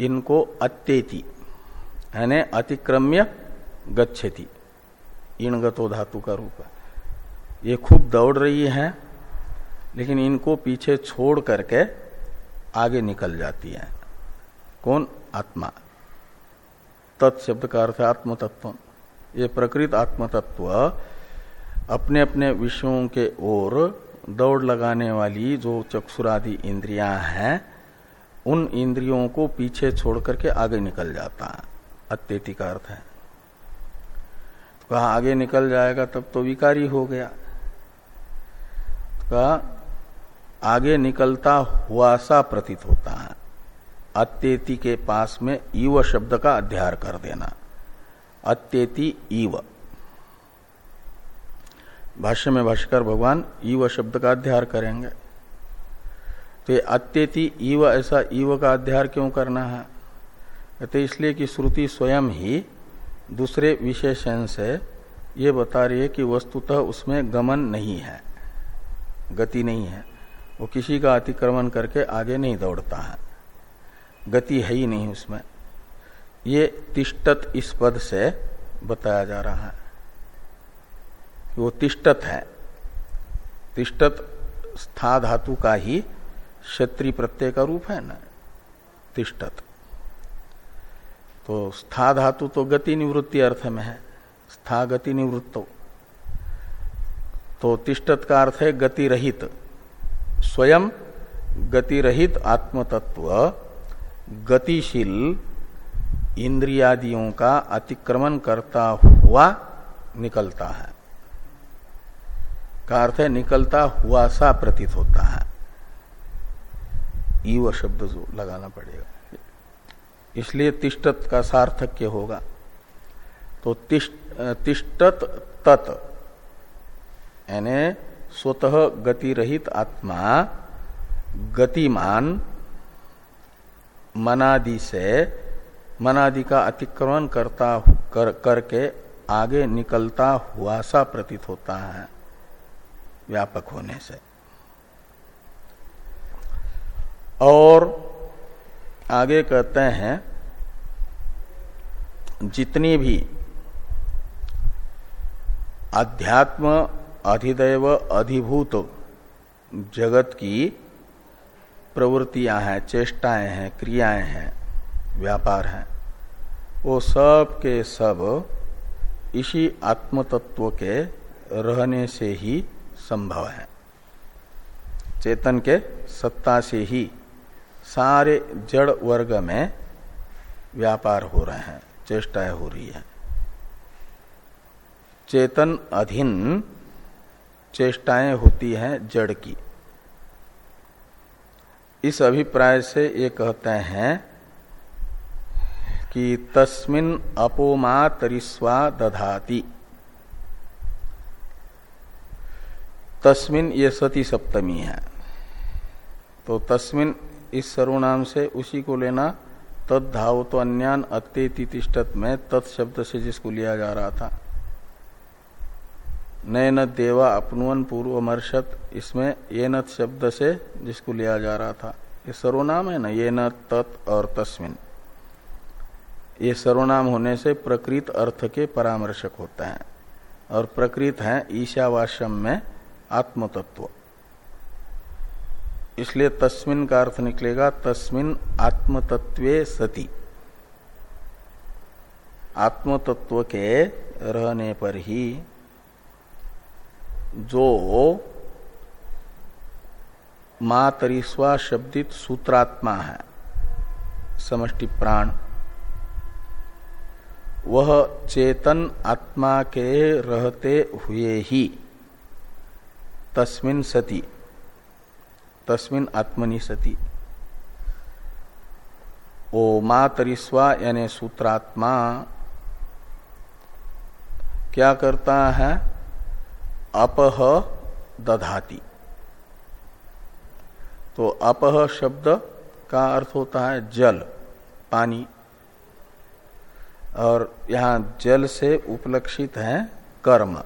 S1: इनको अत्येति, यानी अतिक्रम्य गच्छति इणगतो धातु का रूप ये खूब दौड़ रही है, लेकिन इनको पीछे छोड़ करके आगे निकल जाती है। कौन? आत्मा। तत्शब्द का अर्थ आत्म तत्व ये प्रकृत आत्म तत्व अपने अपने विषयों के ओर दौड़ लगाने वाली जो चक्षुरादि इंद्रियाँ हैं, उन इंद्रियों को पीछे छोड़ करके आगे निकल जाता है। अत्येति का अर्थ है। तो कहा, आगे निकल जाएगा, तब तो विकारी हो गया। तो कहा, आगे निकलता हुआ सा प्रतीत होता है। अत्येति के पास में ईव शब्द का अध्यार कर देना। अत्येति ईव। भाष्य में भाष्कर भगवान ईव शब्द का अध्यार करेंगे। तो ये अत्यति ईव, ऐसा ईव का अध्यार क्यों करना है? कहते इसलिए कि श्रुति स्वयं ही दूसरे विशेषण से ये बता रही है कि वस्तुतः उसमें गमन नहीं है, गति नहीं है। वो किसी का अतिक्रमण करके आगे नहीं दौड़ता है। गति है ही नहीं उसमें। ये तिष्टत इस पद से बताया जा रहा है। वो तिष्टत है। तिष्टत स्था धातु का ही क्षत्रिय प्रत्यय का रूप है ना? तिष्टत तो स्था धातु तो गति निवृत्ति अर्थ में है। स्था गति निवृत्तो। तो तिष्टत का अर्थ है गति रहित। स्वयं गति रहित आत्मतत्व, गतिशील इंद्रियादियों का अतिक्रमण करता हुआ निकलता है। का अर्थ है निकलता हुआ सा प्रतीत होता है। ईव शब्द लगाना पड़ेगा। इसलिए तिष्टत का सार्थक्य होगा। तो तिष्टत तत् यानी स्वतः गति रहित आत्मा गतिमान मनादि से मनादि का अतिक्रमण करता कर, करके आगे निकलता हुआ सा प्रतीत होता है। व्यापक होने से। और आगे कहते हैं, जितनी भी अध्यात्म अधिदैव अधिभूत जगत की प्रवृत्तियाँ हैं, चेष्टाएँ हैं, क्रियाएँ हैं, व्यापार हैं, वो सब के सब इसी आत्मतत्व के रहने से ही संभव है। चेतन के सत्ता से ही सारे जड़ वर्ग में व्यापार हो रहे हैं, चेष्टाएँ हो रही है। चेतन अधीन चेष्टाएँ होती हैं जड़ की। इस अभिप्राय से ये कहते हैं कि तस्मिन अपोमा तरिस्वा दधाती। तस्मिन ये सती सप्तमी है। तो तस्मिन इस सर्वनाम से उसी को लेना तद धाव तो अन्यान अत्यति तिष्टत में तत्शब्द से जिसको लिया जा रहा था। नयन देवा अपनुवन पूर्वमर्षत, इसमें ये नत शब्द से जिसको लिया जा रहा था। ये सर्वनाम है ना? ये न तत् और तस्मिन। ये सर्वनाम होने से प्रकृत अर्थ के परामर्शक होता है। और प्रकृत है ईशावाश्यम में आत्मतत्व। इसलिए तस्मिन का अर्थ निकलेगा, तस्मिन आत्मतत्वे सती। आत्मतत्व के रहने पर ही जो मातरिस्वा शब्दित सूत्रात्मा है, समष्टि प्राण, वह चेतन आत्मा के रहते हुए ही तस्मिन सती। तस्मिन आत्मनि सती। ओ मातरिस्वा यानी सूत्रात्मा। क्या करता है? अपह दधाती। तो अपह शब्द का अर्थ होता है जल, पानी। और यहाँ जल से उपलक्षित है कर्म।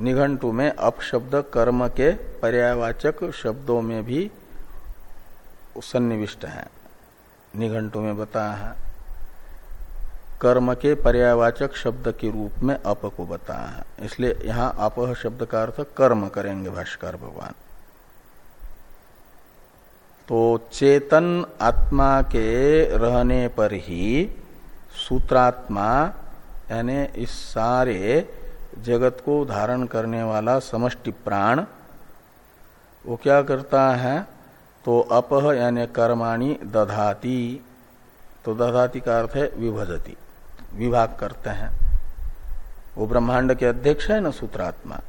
S1: निघंटु में अपशब्द कर्म के पर्यावाचक शब्दों में भी सन्निविष्ट है। निघंटु में बताया है। कर्म के पर्यावाचक शब्द के रूप में अप को बताया है। इसलिए यहाँ अपह शब्द का अर्थ कर्म करेंगे भाष्कर भगवान। तो चेतन आत्मा के रहने पर ही सूत्रात्मा, यानी इस सारे जगत को धारण करने वाला समष्टि प्राण, वो क्या करता है? तो अपह यानी कर्माणी दधाती। तो दधाती का अर्थ है विभजती, विभाग करते हैं। वो ब्रह्मांड के अध्यक्ष है, ना सूत्रात्मा।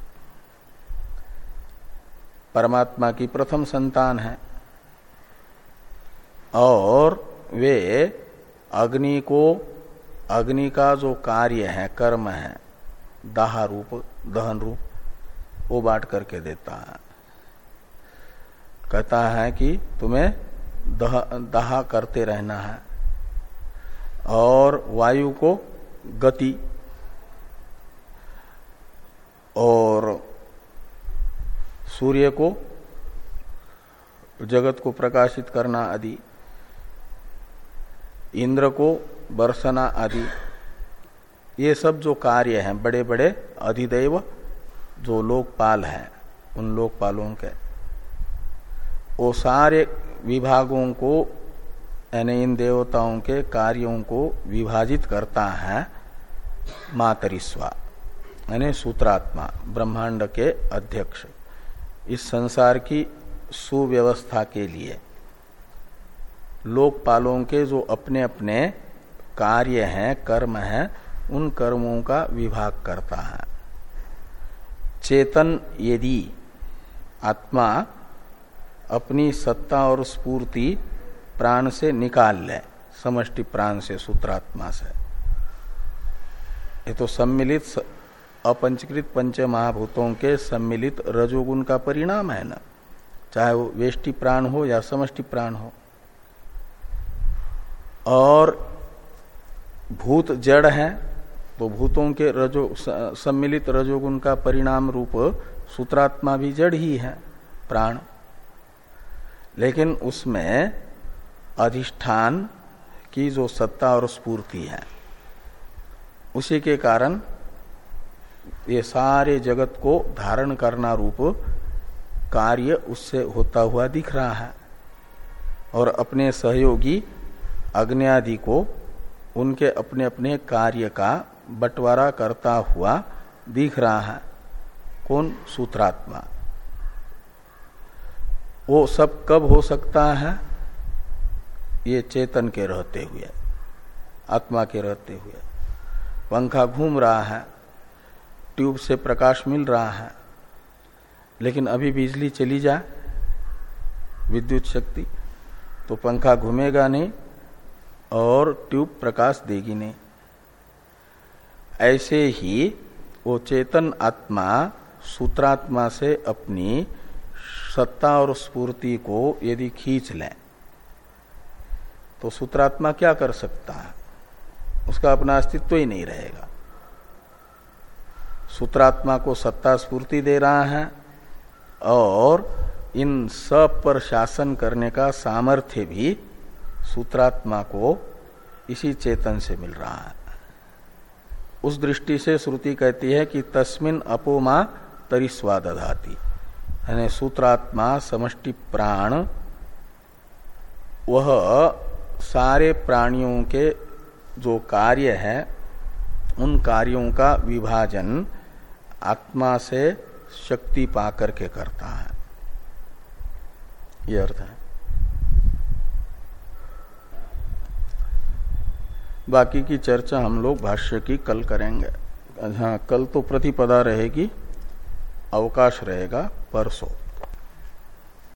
S1: परमात्मा की प्रथम संतान है। और वे अग्नि को, अग्नि का जो कार्य है, कर्म है दाह रूप दहन रूप वो बांट करके देता है। कहता है कि तुम्हें दह, दाह करते रहना है और वायु को गति और सूर्य को, जगत को प्रकाशित करना आदि, इंद्र को बरसना आदि ये सब जो कार्य हैं बड़े बड़े अधिदेव जो लोकपाल हैं, उन लोकपालों के। वो सारे विभागों को, यानी इन देवताओं के कार्यों को विभाजित करता है मातरिस्वा, यानी सूत्रात्मा, ब्रह्मांड के अध्यक्ष, इस संसार की सुव्यवस्था के लिए। लोकपालों के जो अपने अपने कार्य हैं, कर्म हैं उन कर्मों का विभाग करता है। चेतन यदि आत्मा अपनी सत्ता और स्पूर्ति प्राण से निकाल ले, समष्टि प्राण से सूत्रात्मा से, ये तो सम्मिलित अपंचकृत पंच महाभूतों के सम्मिलित रजोगुण का परिणाम है ना। चाहे वो वेष्टि प्राण हो या समष्टि प्राण हो। और भूत जड़ है तो भूतों के रजो सम्मिलित रजोगुण का परिणाम रूप सूत्रात्मा भी जड़ ही है, प्राण। लेकिन उसमें अधिष्ठान की जो सत्ता और स्फूर्ति है, उसी के कारण ये सारे जगत को धारण करना रूप कार्य उससे होता हुआ दिख रहा है और अपने सहयोगी अग्नि आदि को उनके अपने अपने कार्य का बंटवारा करता हुआ दिख रहा है। कौन? सूत्रात्मा। वो सब कब हो सकता है? ये चेतन के रहते हुए, आत्मा के रहते हुए। पंखा घूम रहा है, ट्यूब से प्रकाश मिल रहा है, लेकिन अभी बिजली चली जाए विद्युत शक्ति तो पंखा घूमेगा नहीं और ट्यूब प्रकाश देगी नहीं। ऐसे ही वो चेतन आत्मा सूत्रात्मा से अपनी सत्ता और स्फूर्ति को यदि खींच लें तो सूत्रात्मा क्या कर सकता है? उसका अपना अस्तित्व ही नहीं रहेगा। सूत्रात्मा को सत्ता स्फूर्ति दे रहा है और इन सब पर शासन करने का सामर्थ्य भी सूत्रात्मा को इसी चेतन से मिल रहा है। उस दृष्टि से श्रुति कहती है कि तस्मिन अपोमा तरिस्वादधाती यानी सूत्रात्मा समष्टि प्राण, वह सारे प्राणियों के जो कार्य है, उन कार्यों का विभाजन आत्मा से शक्ति पा करके करता है। यह अर्थ है। बाकी की चर्चा हम लोग भाष्य की कल करेंगे। हाँ कल तो प्रतिपदा रहेगी, अवकाश रहेगा, परसों।